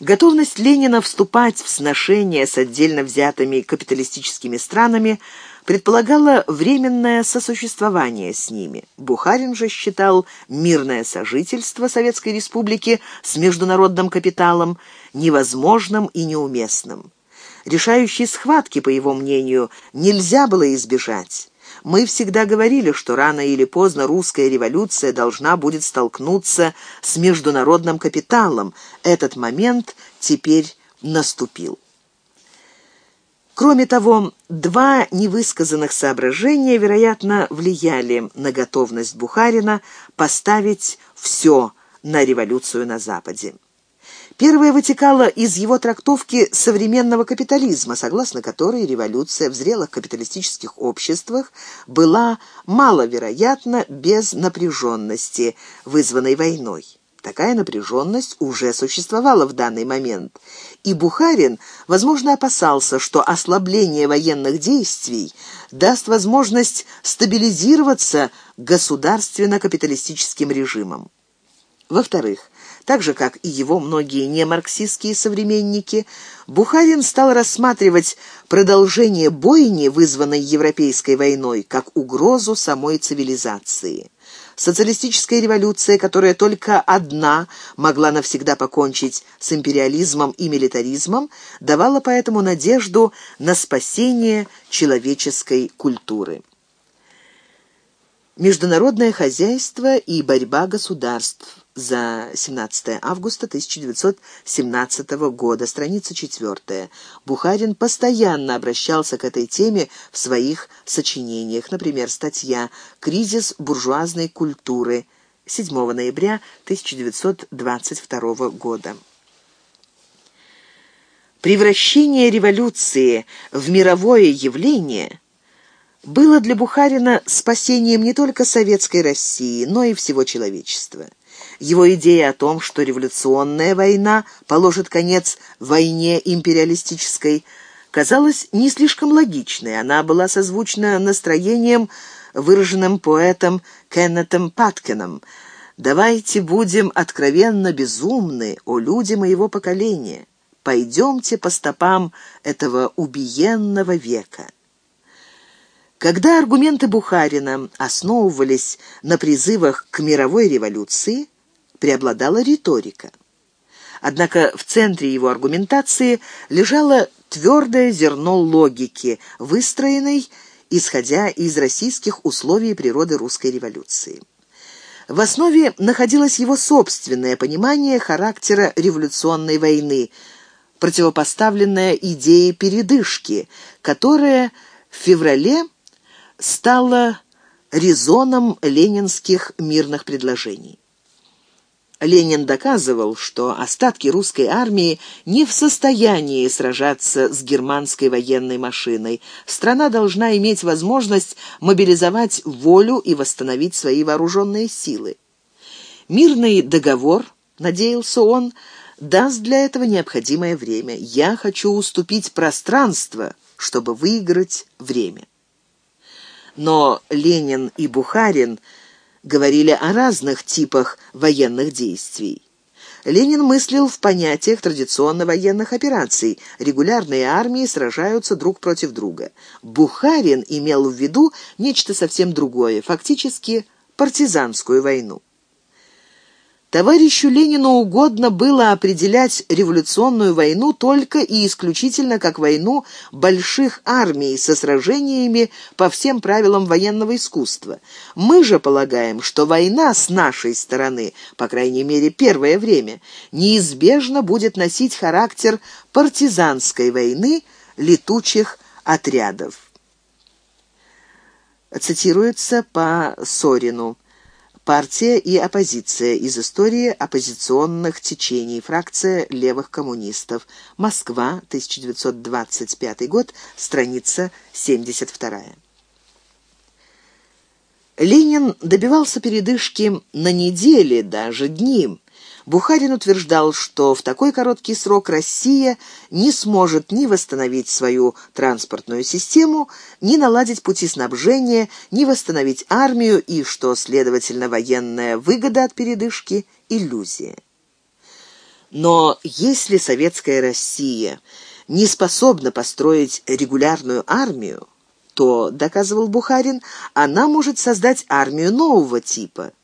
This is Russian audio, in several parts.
Готовность Ленина вступать в сношения с отдельно взятыми капиталистическими странами предполагала временное сосуществование с ними. Бухарин же считал мирное сожительство Советской Республики с международным капиталом невозможным и неуместным. Решающей схватки, по его мнению, нельзя было избежать. Мы всегда говорили, что рано или поздно русская революция должна будет столкнуться с международным капиталом. Этот момент теперь наступил. Кроме того, два невысказанных соображения, вероятно, влияли на готовность Бухарина поставить все на революцию на Западе. Первое вытекало из его трактовки современного капитализма, согласно которой революция в зрелых капиталистических обществах была маловероятна без напряженности, вызванной войной. Такая напряженность уже существовала в данный момент, и Бухарин, возможно, опасался, что ослабление военных действий даст возможность стабилизироваться государственно-капиталистическим режимом. Во-вторых, так же, как и его многие немарксистские современники, Бухарин стал рассматривать продолжение бойни, вызванной Европейской войной, как угрозу самой цивилизации. Социалистическая революция, которая только одна могла навсегда покончить с империализмом и милитаризмом, давала поэтому надежду на спасение человеческой культуры. Международное хозяйство и борьба государств за 17 августа 1917 года, страница 4. Бухарин постоянно обращался к этой теме в своих сочинениях, например, статья «Кризис буржуазной культуры» 7 ноября 1922 года. Превращение революции в мировое явление было для Бухарина спасением не только советской России, но и всего человечества. Его идея о том, что революционная война положит конец войне империалистической, казалась не слишком логичной. Она была созвучна настроением, выраженным поэтом Кеннетом Паткином. «Давайте будем откровенно безумны, о люди моего поколения. Пойдемте по стопам этого убиенного века». Когда аргументы Бухарина основывались на призывах к мировой революции, преобладала риторика. Однако в центре его аргументации лежало твердое зерно логики, выстроенной, исходя из российских условий природы русской революции. В основе находилось его собственное понимание характера революционной войны, противопоставленное идее передышки, которая в феврале стала резоном ленинских мирных предложений. Ленин доказывал, что остатки русской армии не в состоянии сражаться с германской военной машиной. Страна должна иметь возможность мобилизовать волю и восстановить свои вооруженные силы. Мирный договор, надеялся он, даст для этого необходимое время. Я хочу уступить пространство, чтобы выиграть время. Но Ленин и Бухарин – говорили о разных типах военных действий. Ленин мыслил в понятиях традиционно военных операций. Регулярные армии сражаются друг против друга. Бухарин имел в виду нечто совсем другое, фактически партизанскую войну. Товарищу Ленину угодно было определять революционную войну только и исключительно как войну больших армий со сражениями по всем правилам военного искусства. Мы же полагаем, что война с нашей стороны, по крайней мере первое время, неизбежно будет носить характер партизанской войны летучих отрядов. Цитируется по Сорину. Партия и оппозиция из истории оппозиционных течений. Фракция левых коммунистов. Москва, 1925 год, страница 72. Ленин добивался передышки на недели, даже дни. Бухарин утверждал, что в такой короткий срок Россия не сможет ни восстановить свою транспортную систему, ни наладить пути снабжения, ни восстановить армию и что, следовательно, военная выгода от передышки – иллюзия. Но если советская Россия не способна построить регулярную армию, то, доказывал Бухарин, она может создать армию нового типа –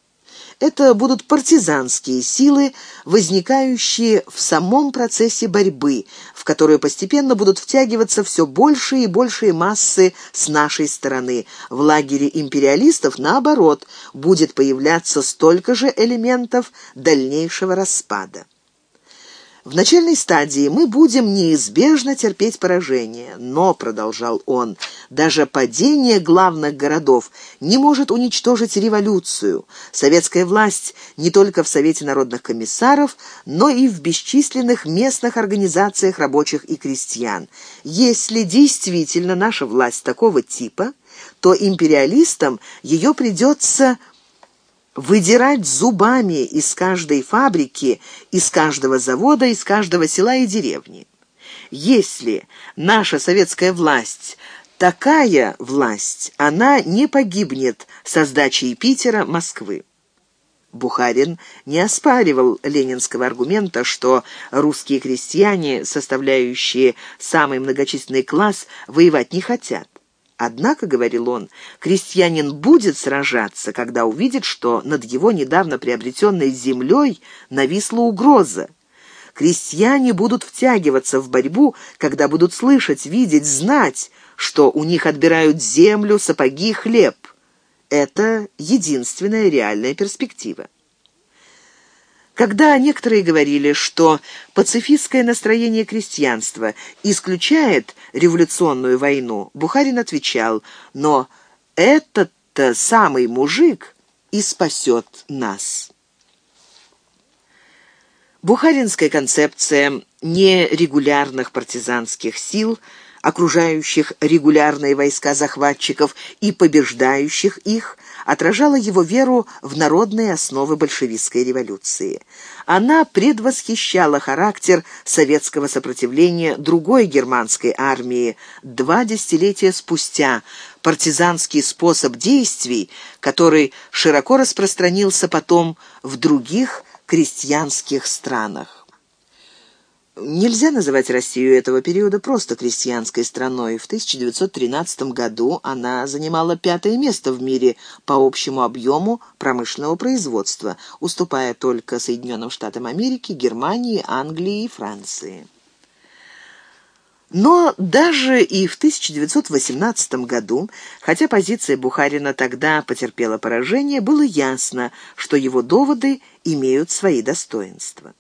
это будут партизанские силы, возникающие в самом процессе борьбы, в которую постепенно будут втягиваться все большие и большие массы с нашей стороны. В лагере империалистов, наоборот, будет появляться столько же элементов дальнейшего распада. В начальной стадии мы будем неизбежно терпеть поражение, но, продолжал он, даже падение главных городов не может уничтожить революцию. Советская власть не только в Совете народных комиссаров, но и в бесчисленных местных организациях рабочих и крестьян. Если действительно наша власть такого типа, то империалистам ее придется выдирать зубами из каждой фабрики, из каждого завода, из каждого села и деревни. Если наша советская власть такая власть, она не погибнет со сдачей Питера Москвы. Бухарин не оспаривал ленинского аргумента, что русские крестьяне, составляющие самый многочисленный класс, воевать не хотят. Однако, — говорил он, — крестьянин будет сражаться, когда увидит, что над его недавно приобретенной землей нависла угроза. Крестьяне будут втягиваться в борьбу, когда будут слышать, видеть, знать, что у них отбирают землю, сапоги, хлеб. Это единственная реальная перспектива. Когда некоторые говорили, что пацифистское настроение крестьянства исключает революционную войну, Бухарин отвечал, но этот-то самый мужик и спасет нас. Бухаринская концепция нерегулярных партизанских сил – окружающих регулярные войска захватчиков и побеждающих их, отражала его веру в народные основы большевистской революции. Она предвосхищала характер советского сопротивления другой германской армии два десятилетия спустя, партизанский способ действий, который широко распространился потом в других крестьянских странах. Нельзя называть Россию этого периода просто крестьянской страной. В 1913 году она занимала пятое место в мире по общему объему промышленного производства, уступая только Соединенным Штатам Америки, Германии, Англии и Франции. Но даже и в 1918 году, хотя позиция Бухарина тогда потерпела поражение, было ясно, что его доводы имеют свои достоинства.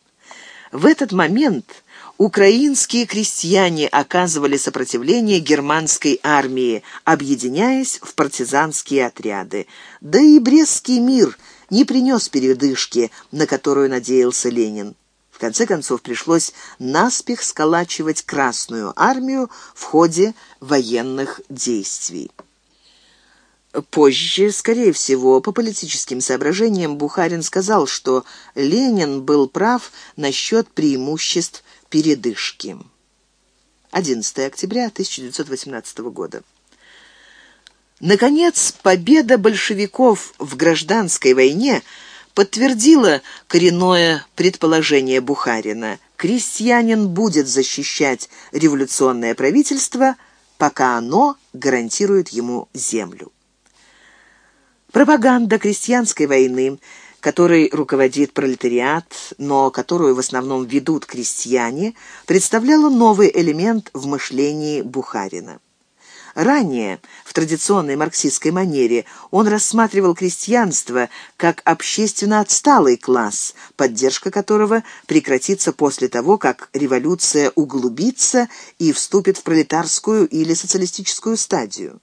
В этот момент украинские крестьяне оказывали сопротивление германской армии, объединяясь в партизанские отряды. Да и Брестский мир не принес передышки, на которую надеялся Ленин. В конце концов, пришлось наспех сколачивать Красную армию в ходе военных действий. Позже, скорее всего, по политическим соображениям, Бухарин сказал, что Ленин был прав насчет преимуществ передышки. 11 октября 1918 года. Наконец, победа большевиков в гражданской войне подтвердила коренное предположение Бухарина. Крестьянин будет защищать революционное правительство, пока оно гарантирует ему землю. Пропаганда крестьянской войны – которой руководит пролетариат, но которую в основном ведут крестьяне, представляла новый элемент в мышлении Бухарина. Ранее, в традиционной марксистской манере, он рассматривал крестьянство как общественно отсталый класс, поддержка которого прекратится после того, как революция углубится и вступит в пролетарскую или социалистическую стадию.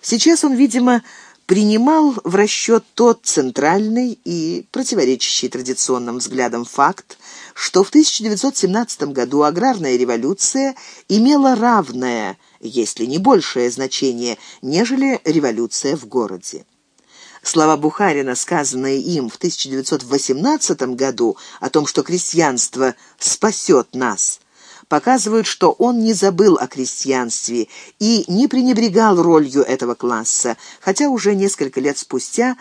Сейчас он, видимо, принимал в расчет тот центральный и противоречащий традиционным взглядам факт, что в 1917 году аграрная революция имела равное, если не большее значение, нежели революция в городе. Слова Бухарина, сказанные им в 1918 году о том, что крестьянство спасет нас – показывают, что он не забыл о крестьянстве и не пренебрегал ролью этого класса, хотя уже несколько лет спустя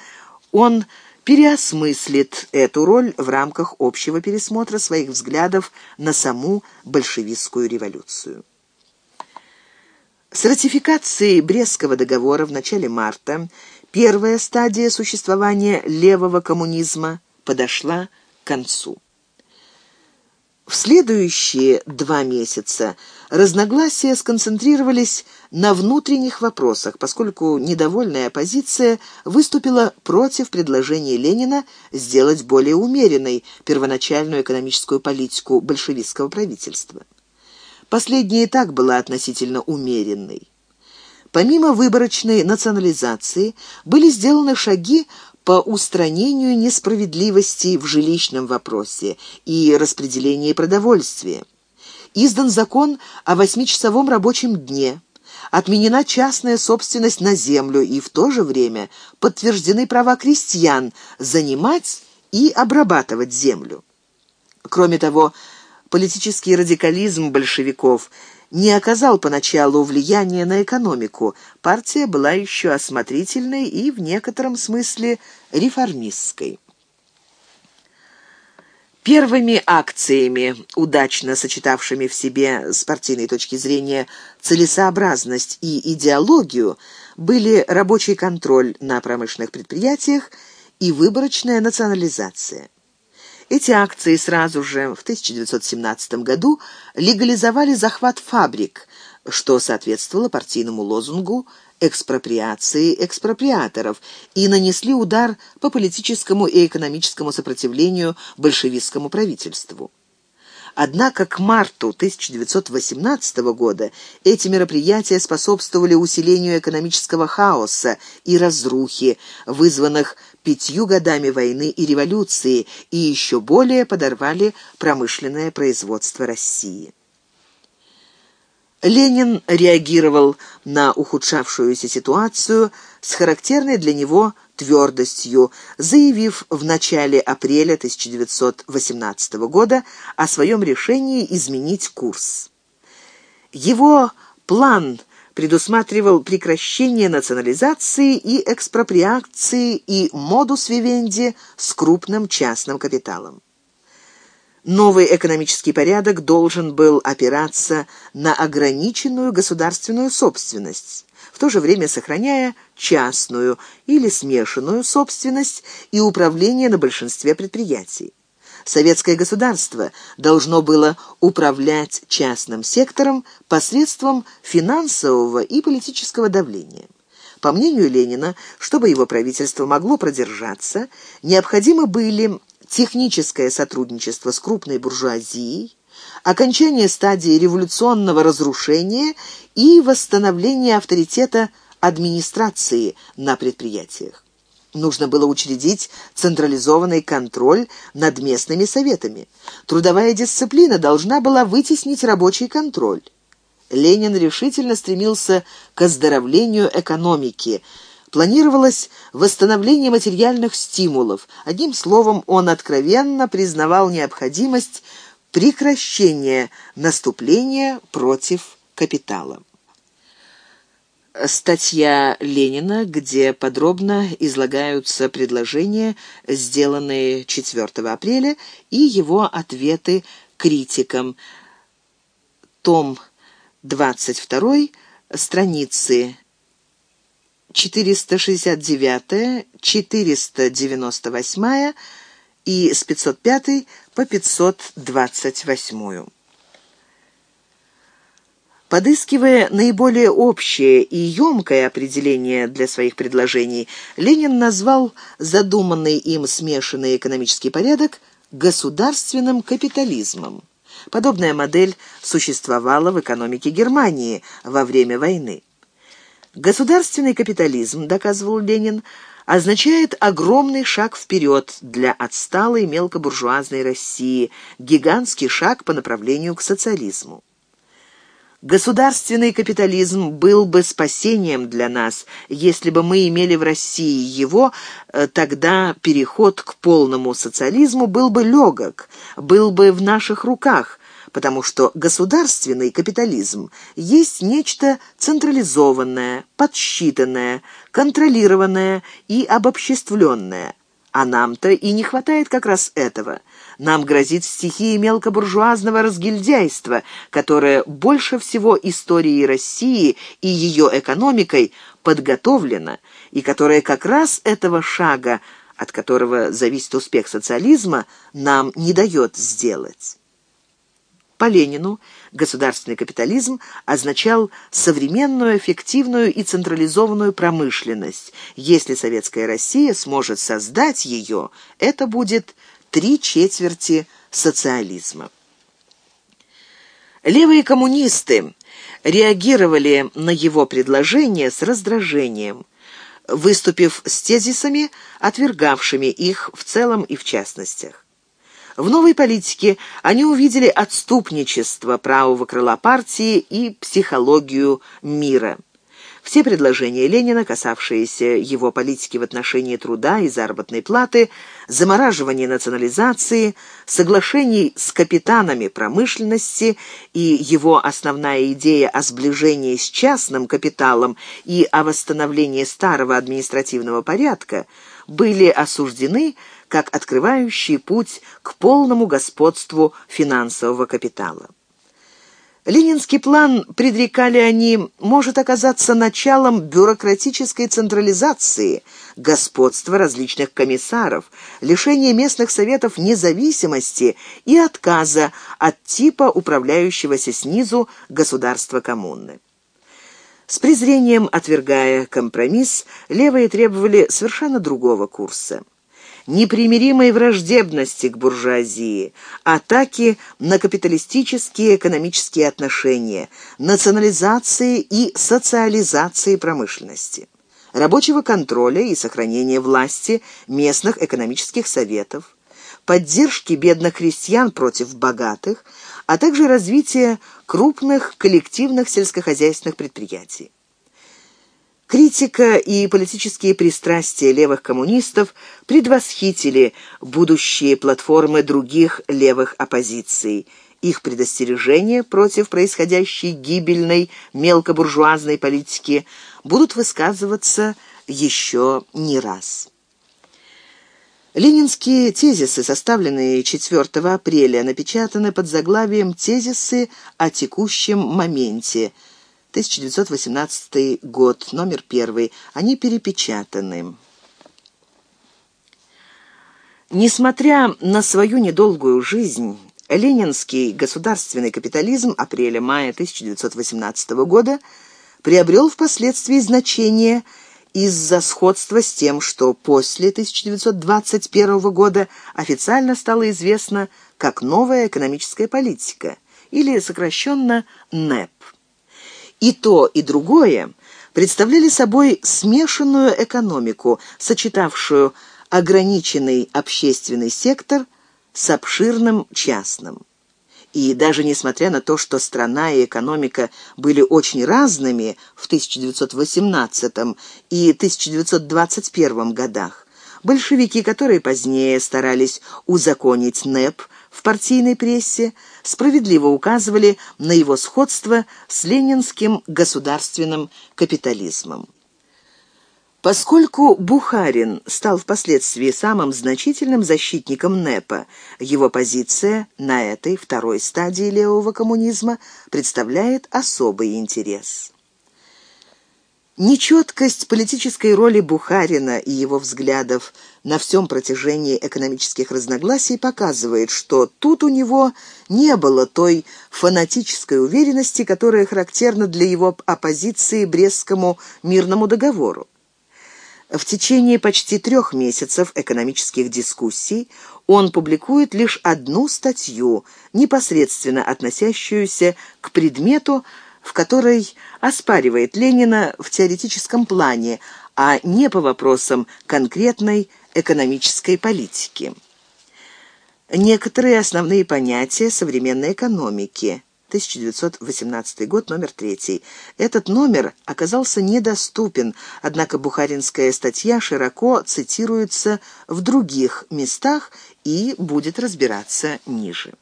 он переосмыслит эту роль в рамках общего пересмотра своих взглядов на саму большевистскую революцию. С ратификацией Брестского договора в начале марта первая стадия существования левого коммунизма подошла к концу. В следующие два месяца разногласия сконцентрировались на внутренних вопросах, поскольку недовольная оппозиция выступила против предложения Ленина сделать более умеренной первоначальную экономическую политику большевистского правительства. Последняя и так была относительно умеренной. Помимо выборочной национализации были сделаны шаги по устранению несправедливости в жилищном вопросе и распределении продовольствия. Издан закон о восьмичасовом рабочем дне, отменена частная собственность на землю и в то же время подтверждены права крестьян занимать и обрабатывать землю. Кроме того, политический радикализм большевиков – не оказал поначалу влияния на экономику. Партия была еще осмотрительной и в некотором смысле реформистской. Первыми акциями, удачно сочетавшими в себе с партийной точки зрения целесообразность и идеологию, были рабочий контроль на промышленных предприятиях и выборочная национализация. Эти акции сразу же в 1917 году легализовали захват фабрик, что соответствовало партийному лозунгу экспроприации экспроприаторов и нанесли удар по политическому и экономическому сопротивлению большевистскому правительству. Однако к марту 1918 года эти мероприятия способствовали усилению экономического хаоса и разрухи, вызванных пятью годами войны и революции, и еще более подорвали промышленное производство России. Ленин реагировал на ухудшавшуюся ситуацию с характерной для него твердостью, заявив в начале апреля 1918 года о своем решении изменить курс. Его план предусматривал прекращение национализации и экспроприации и модус вивенди с крупным частным капиталом. Новый экономический порядок должен был опираться на ограниченную государственную собственность, в то же время сохраняя частную или смешанную собственность и управление на большинстве предприятий. Советское государство должно было управлять частным сектором посредством финансового и политического давления. По мнению Ленина, чтобы его правительство могло продержаться, необходимы были техническое сотрудничество с крупной буржуазией, окончание стадии революционного разрушения и восстановление авторитета администрации на предприятиях. Нужно было учредить централизованный контроль над местными советами. Трудовая дисциплина должна была вытеснить рабочий контроль. Ленин решительно стремился к оздоровлению экономики – Планировалось восстановление материальных стимулов. Одним словом, он откровенно признавал необходимость прекращения наступления против капитала. Статья Ленина, где подробно излагаются предложения, сделанные 4 апреля, и его ответы критикам. Том 22, страницы 469, 498 и с 505 по 528. Подыскивая наиболее общее и емкое определение для своих предложений, Ленин назвал задуманный им смешанный экономический порядок государственным капитализмом. Подобная модель существовала в экономике Германии во время войны. Государственный капитализм, доказывал Ленин, означает огромный шаг вперед для отсталой мелкобуржуазной России, гигантский шаг по направлению к социализму. Государственный капитализм был бы спасением для нас, если бы мы имели в России его, э, тогда переход к полному социализму был бы легок, был бы в наших руках – потому что государственный капитализм есть нечто централизованное, подсчитанное, контролированное и обобществленное, А нам-то и не хватает как раз этого. Нам грозит стихия мелкобуржуазного разгильдяйства, которое больше всего историей России и ее экономикой подготовлено, и которое как раз этого шага, от которого зависит успех социализма, нам не дает сделать. По Ленину государственный капитализм означал современную, эффективную и централизованную промышленность. Если советская Россия сможет создать ее, это будет три четверти социализма. Левые коммунисты реагировали на его предложение с раздражением, выступив с тезисами, отвергавшими их в целом и в частностях. В новой политике они увидели отступничество правого крыла партии и психологию мира. Все предложения Ленина, касавшиеся его политики в отношении труда и заработной платы, замораживания национализации, соглашений с капитанами промышленности и его основная идея о сближении с частным капиталом и о восстановлении старого административного порядка, были осуждены как открывающий путь к полному господству финансового капитала. Ленинский план, предрекали они, может оказаться началом бюрократической централизации, господства различных комиссаров, лишения местных советов независимости и отказа от типа управляющегося снизу государства коммуны. С презрением отвергая компромисс, левые требовали совершенно другого курса – непримиримой враждебности к буржуазии, атаки на капиталистические экономические отношения, национализации и социализации промышленности, рабочего контроля и сохранения власти местных экономических советов, поддержки бедных крестьян против богатых, а также развития крупных коллективных сельскохозяйственных предприятий. Критика и политические пристрастия левых коммунистов предвосхитили будущие платформы других левых оппозиций. Их предостережения против происходящей гибельной мелкобуржуазной политики будут высказываться еще не раз. Ленинские тезисы, составленные 4 апреля, напечатаны под заглавием «Тезисы о текущем моменте», 1918 год, номер первый. Они перепечатаны. Несмотря на свою недолгую жизнь, ленинский государственный капитализм апреля-мая 1918 года приобрел впоследствии значение из-за сходства с тем, что после 1921 года официально стало известно как новая экономическая политика, или сокращенно НЭП. И то, и другое представляли собой смешанную экономику, сочетавшую ограниченный общественный сектор с обширным частным. И даже несмотря на то, что страна и экономика были очень разными в 1918 и 1921 годах, большевики, которые позднее старались узаконить НЭП, партийной прессе справедливо указывали на его сходство с ленинским государственным капитализмом. Поскольку Бухарин стал впоследствии самым значительным защитником НЭПа, его позиция на этой второй стадии левого коммунизма представляет особый интерес. Нечеткость политической роли Бухарина и его взглядов на всем протяжении экономических разногласий показывает, что тут у него не было той фанатической уверенности, которая характерна для его оппозиции Брестскому мирному договору. В течение почти трех месяцев экономических дискуссий он публикует лишь одну статью, непосредственно относящуюся к предмету, в которой оспаривает Ленина в теоретическом плане, а не по вопросам конкретной экономической политики. Некоторые основные понятия современной экономики. 1918 год, номер третий. Этот номер оказался недоступен, однако бухаринская статья широко цитируется в других местах и будет разбираться ниже.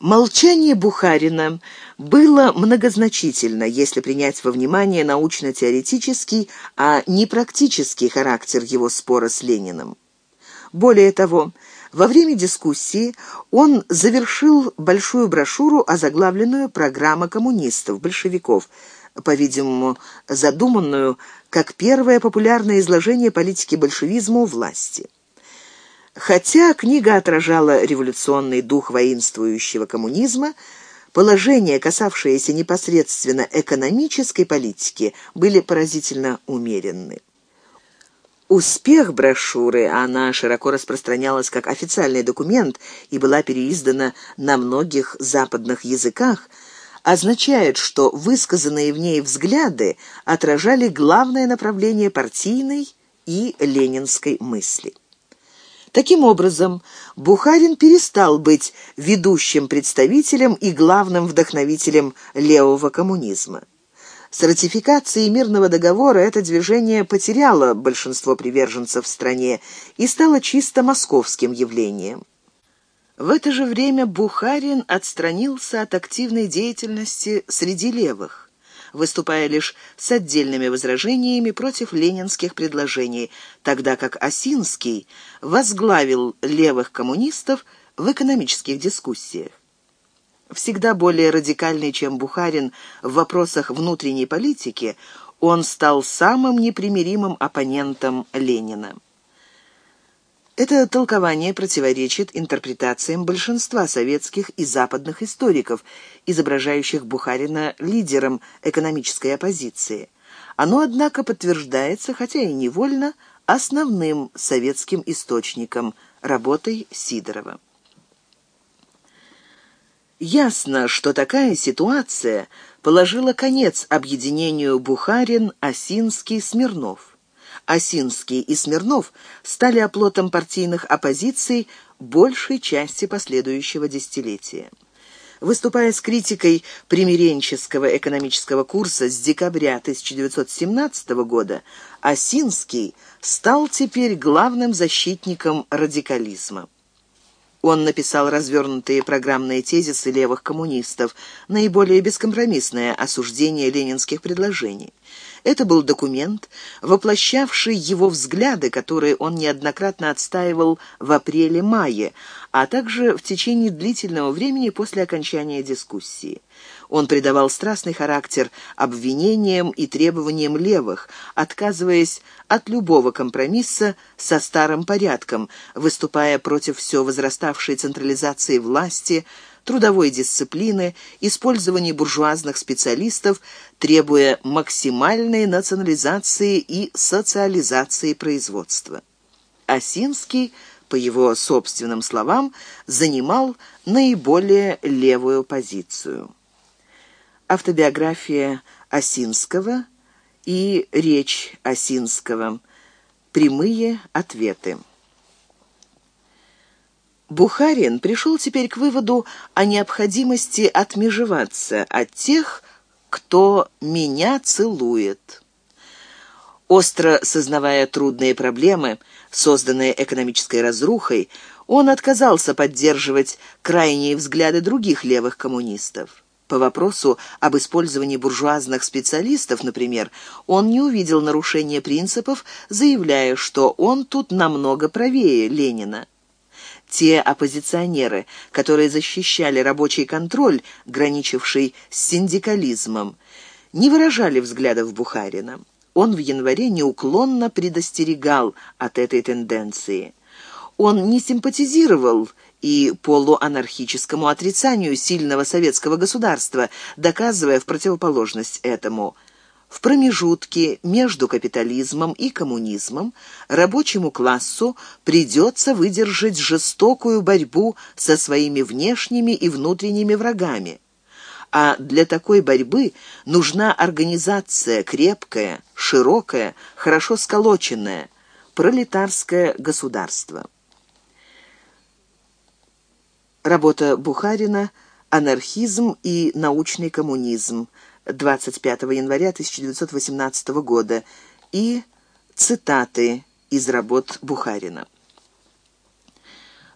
Молчание Бухарина было многозначительно, если принять во внимание научно-теоретический, а не практический характер его спора с Лениным. Более того, во время дискуссии он завершил большую брошюру, озаглавленную «Программа коммунистов, большевиков», по-видимому, задуманную как первое популярное изложение политики большевизма у власти. Хотя книга отражала революционный дух воинствующего коммунизма, положения, касавшиеся непосредственно экономической политики, были поразительно умеренны. Успех брошюры, она широко распространялась как официальный документ и была переиздана на многих западных языках, означает, что высказанные в ней взгляды отражали главное направление партийной и ленинской мысли. Таким образом, Бухарин перестал быть ведущим представителем и главным вдохновителем левого коммунизма. С ратификацией мирного договора это движение потеряло большинство приверженцев в стране и стало чисто московским явлением. В это же время Бухарин отстранился от активной деятельности среди левых выступая лишь с отдельными возражениями против ленинских предложений, тогда как Осинский возглавил левых коммунистов в экономических дискуссиях. Всегда более радикальный, чем Бухарин в вопросах внутренней политики, он стал самым непримиримым оппонентом Ленина. Это толкование противоречит интерпретациям большинства советских и западных историков, изображающих Бухарина лидером экономической оппозиции. Оно, однако, подтверждается, хотя и невольно, основным советским источником – работой Сидорова. Ясно, что такая ситуация положила конец объединению Бухарин-Осинский-Смирнов. Осинский и Смирнов стали оплотом партийных оппозиций большей части последующего десятилетия. Выступая с критикой примиренческого экономического курса с декабря 1917 года, Осинский стал теперь главным защитником радикализма. Он написал развернутые программные тезисы левых коммунистов, наиболее бескомпромиссное осуждение ленинских предложений. Это был документ, воплощавший его взгляды, которые он неоднократно отстаивал в апреле-мае, а также в течение длительного времени после окончания дискуссии. Он придавал страстный характер обвинениям и требованиям левых, отказываясь от любого компромисса со старым порядком, выступая против все возраставшей централизации власти, трудовой дисциплины, использования буржуазных специалистов, требуя максимальной национализации и социализации производства. Осинский, по его собственным словам, занимал наиболее левую позицию. Автобиография Осинского и речь Осинского. Прямые ответы. Бухарин пришел теперь к выводу о необходимости отмежеваться от тех, кто меня целует. Остро сознавая трудные проблемы, созданные экономической разрухой, он отказался поддерживать крайние взгляды других левых коммунистов. По вопросу об использовании буржуазных специалистов, например, он не увидел нарушения принципов, заявляя, что он тут намного правее Ленина. Те оппозиционеры, которые защищали рабочий контроль, граничивший с синдикализмом, не выражали взглядов Бухарина. Он в январе неуклонно предостерегал от этой тенденции. Он не симпатизировал и полуанархическому отрицанию сильного советского государства, доказывая в противоположность этому – в промежутке между капитализмом и коммунизмом рабочему классу придется выдержать жестокую борьбу со своими внешними и внутренними врагами. А для такой борьбы нужна организация крепкая, широкая, хорошо сколоченная, пролетарское государство. Работа Бухарина «Анархизм и научный коммунизм», 25 января 1918 года и цитаты из работ Бухарина.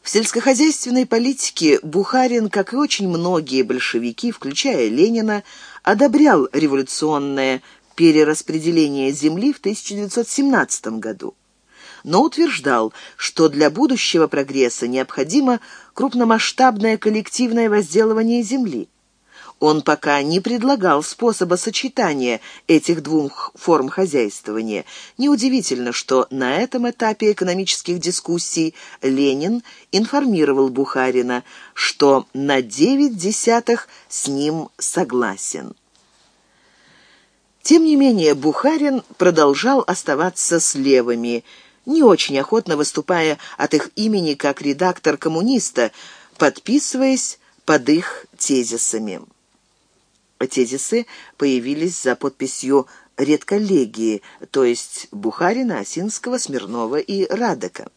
В сельскохозяйственной политике Бухарин, как и очень многие большевики, включая Ленина, одобрял революционное перераспределение земли в 1917 году но утверждал, что для будущего прогресса необходимо крупномасштабное коллективное возделывание земли. Он пока не предлагал способа сочетания этих двух форм хозяйствования. Неудивительно, что на этом этапе экономических дискуссий Ленин информировал Бухарина, что на девять десятых с ним согласен. Тем не менее, Бухарин продолжал оставаться с левыми, не очень охотно выступая от их имени как редактор коммуниста, подписываясь под их тезисами. Тезисы появились за подписью редколлегии, то есть Бухарина, Осинского, Смирнова и Радека.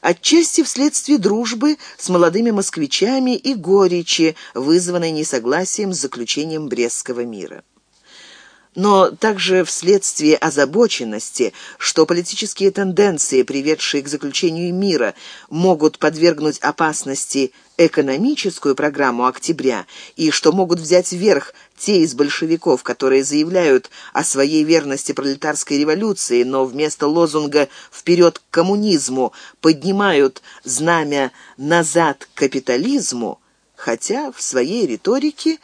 Отчасти вследствие дружбы с молодыми москвичами и горечи, вызванной несогласием с заключением Брестского мира но также вследствие озабоченности, что политические тенденции, приведшие к заключению мира, могут подвергнуть опасности экономическую программу октября и что могут взять вверх те из большевиков, которые заявляют о своей верности пролетарской революции, но вместо лозунга «вперед к коммунизму» поднимают знамя «назад к капитализму», хотя в своей риторике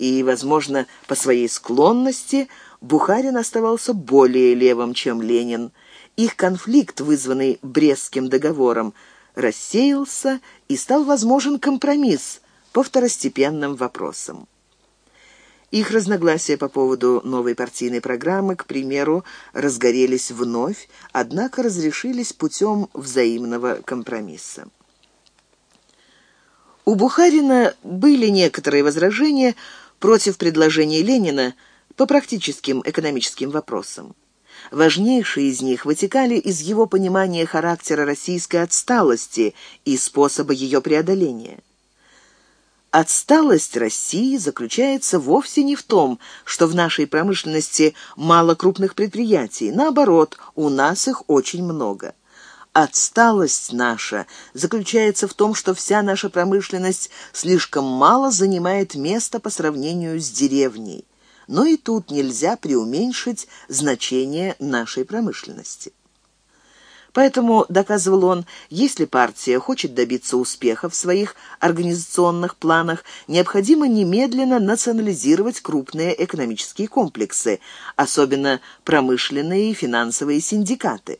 и, возможно, по своей склонности Бухарин оставался более левым, чем Ленин. Их конфликт, вызванный Брестским договором, рассеялся и стал возможен компромисс по второстепенным вопросам. Их разногласия по поводу новой партийной программы, к примеру, разгорелись вновь, однако разрешились путем взаимного компромисса. У Бухарина были некоторые возражения против предложений Ленина по практическим экономическим вопросам. Важнейшие из них вытекали из его понимания характера российской отсталости и способа ее преодоления. Отсталость России заключается вовсе не в том, что в нашей промышленности мало крупных предприятий. Наоборот, у нас их очень много. Отсталость наша заключается в том, что вся наша промышленность слишком мало занимает место по сравнению с деревней. Но и тут нельзя преуменьшить значение нашей промышленности. Поэтому, доказывал он, если партия хочет добиться успеха в своих организационных планах, необходимо немедленно национализировать крупные экономические комплексы, особенно промышленные и финансовые синдикаты.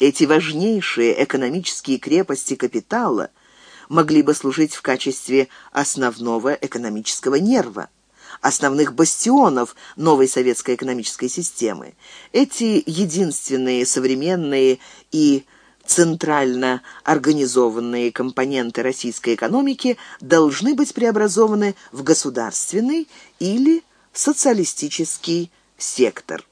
Эти важнейшие экономические крепости капитала могли бы служить в качестве основного экономического нерва, основных бастионов новой советской экономической системы. Эти единственные современные и центрально организованные компоненты российской экономики должны быть преобразованы в государственный или социалистический сектор.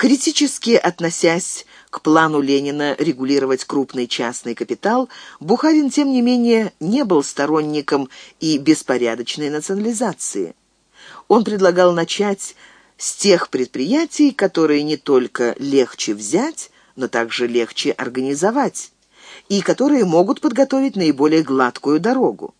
Критически относясь к плану Ленина регулировать крупный частный капитал, Бухарин, тем не менее, не был сторонником и беспорядочной национализации. Он предлагал начать с тех предприятий, которые не только легче взять, но также легче организовать, и которые могут подготовить наиболее гладкую дорогу.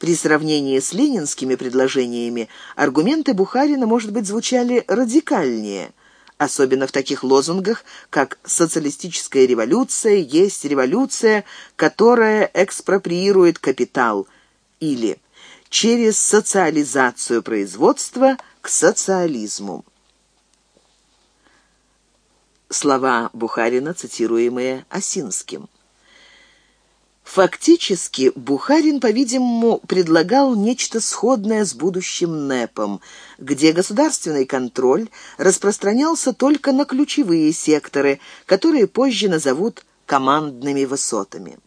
При сравнении с ленинскими предложениями аргументы Бухарина, может быть, звучали радикальнее – особенно в таких лозунгах, как «социалистическая революция есть революция, которая экспроприирует капитал» или «через социализацию производства к социализму». Слова Бухарина, цитируемые Осинским. Фактически Бухарин, по-видимому, предлагал нечто сходное с будущим НЭПом, где государственный контроль распространялся только на ключевые секторы, которые позже назовут командными высотами.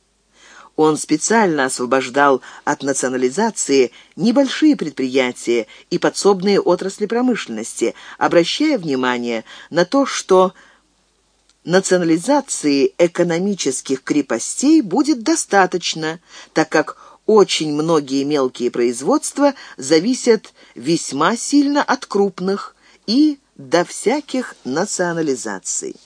Он специально освобождал от национализации небольшие предприятия и подсобные отрасли промышленности, обращая внимание на то, что национализации экономических крепостей будет достаточно, так как очень многие мелкие производства зависят весьма сильно от крупных и до всяких национализаций.